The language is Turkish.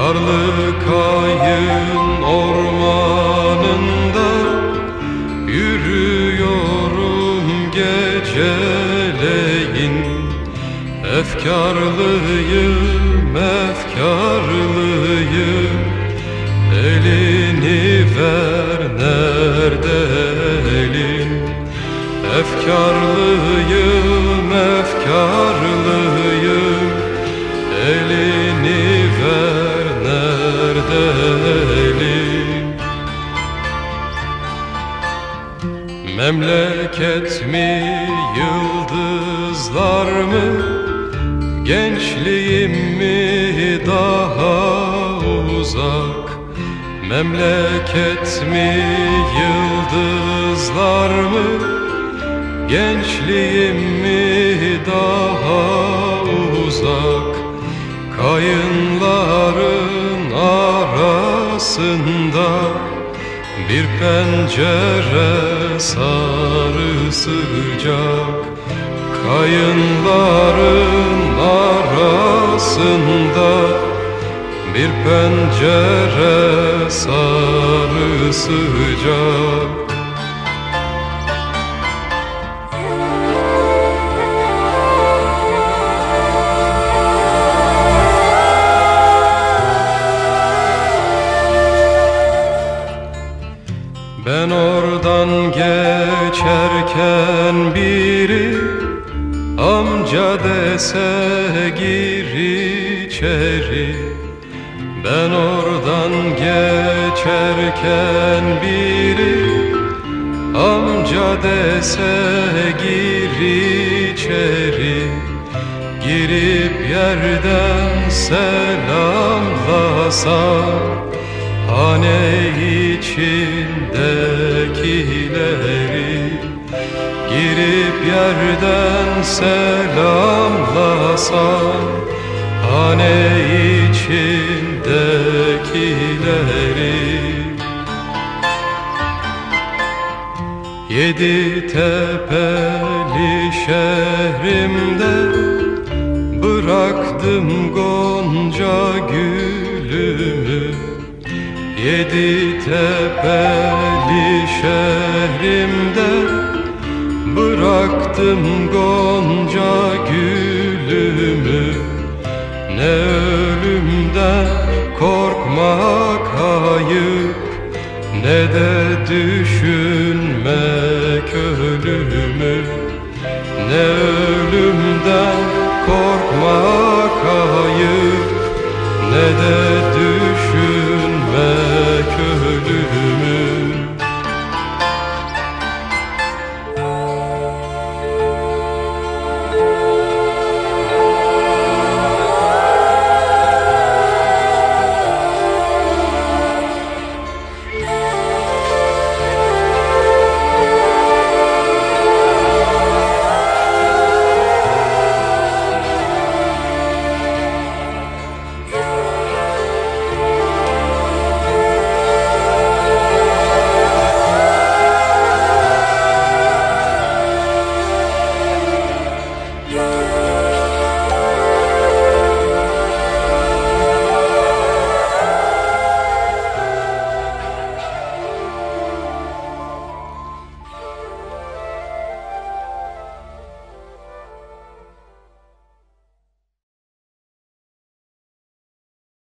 Karlı kayın ormanında Yürüyorum geceleyin. Efkarlıyım, efkarlıyım. Elini ver nerede elin? Efkarlıyım, Memleket mi, yıldızlar mı? Gençliğim mi daha uzak? Memleket mi, yıldızlar mı? Gençliğim mi daha uzak? Kayınların arasında Bir pencere sarı sıcak Kayınların arasında. Bir pencere sarı sıcak geçerken biri Amca dese gir içeri. Ben oradan geçerken biri Amca dese gir içeri. Girip yerden selamlasam Hane içindekileri Girip yerden selamlasam Hane içindekileri. Yedi tepeli şehrimde Bıraktım gonca gülümü. Yedi tepeli şehrimde Bıraktım gonca gülümü. Ne ölümden korkmak ayıp Ne de düşünmek ölümü. Ne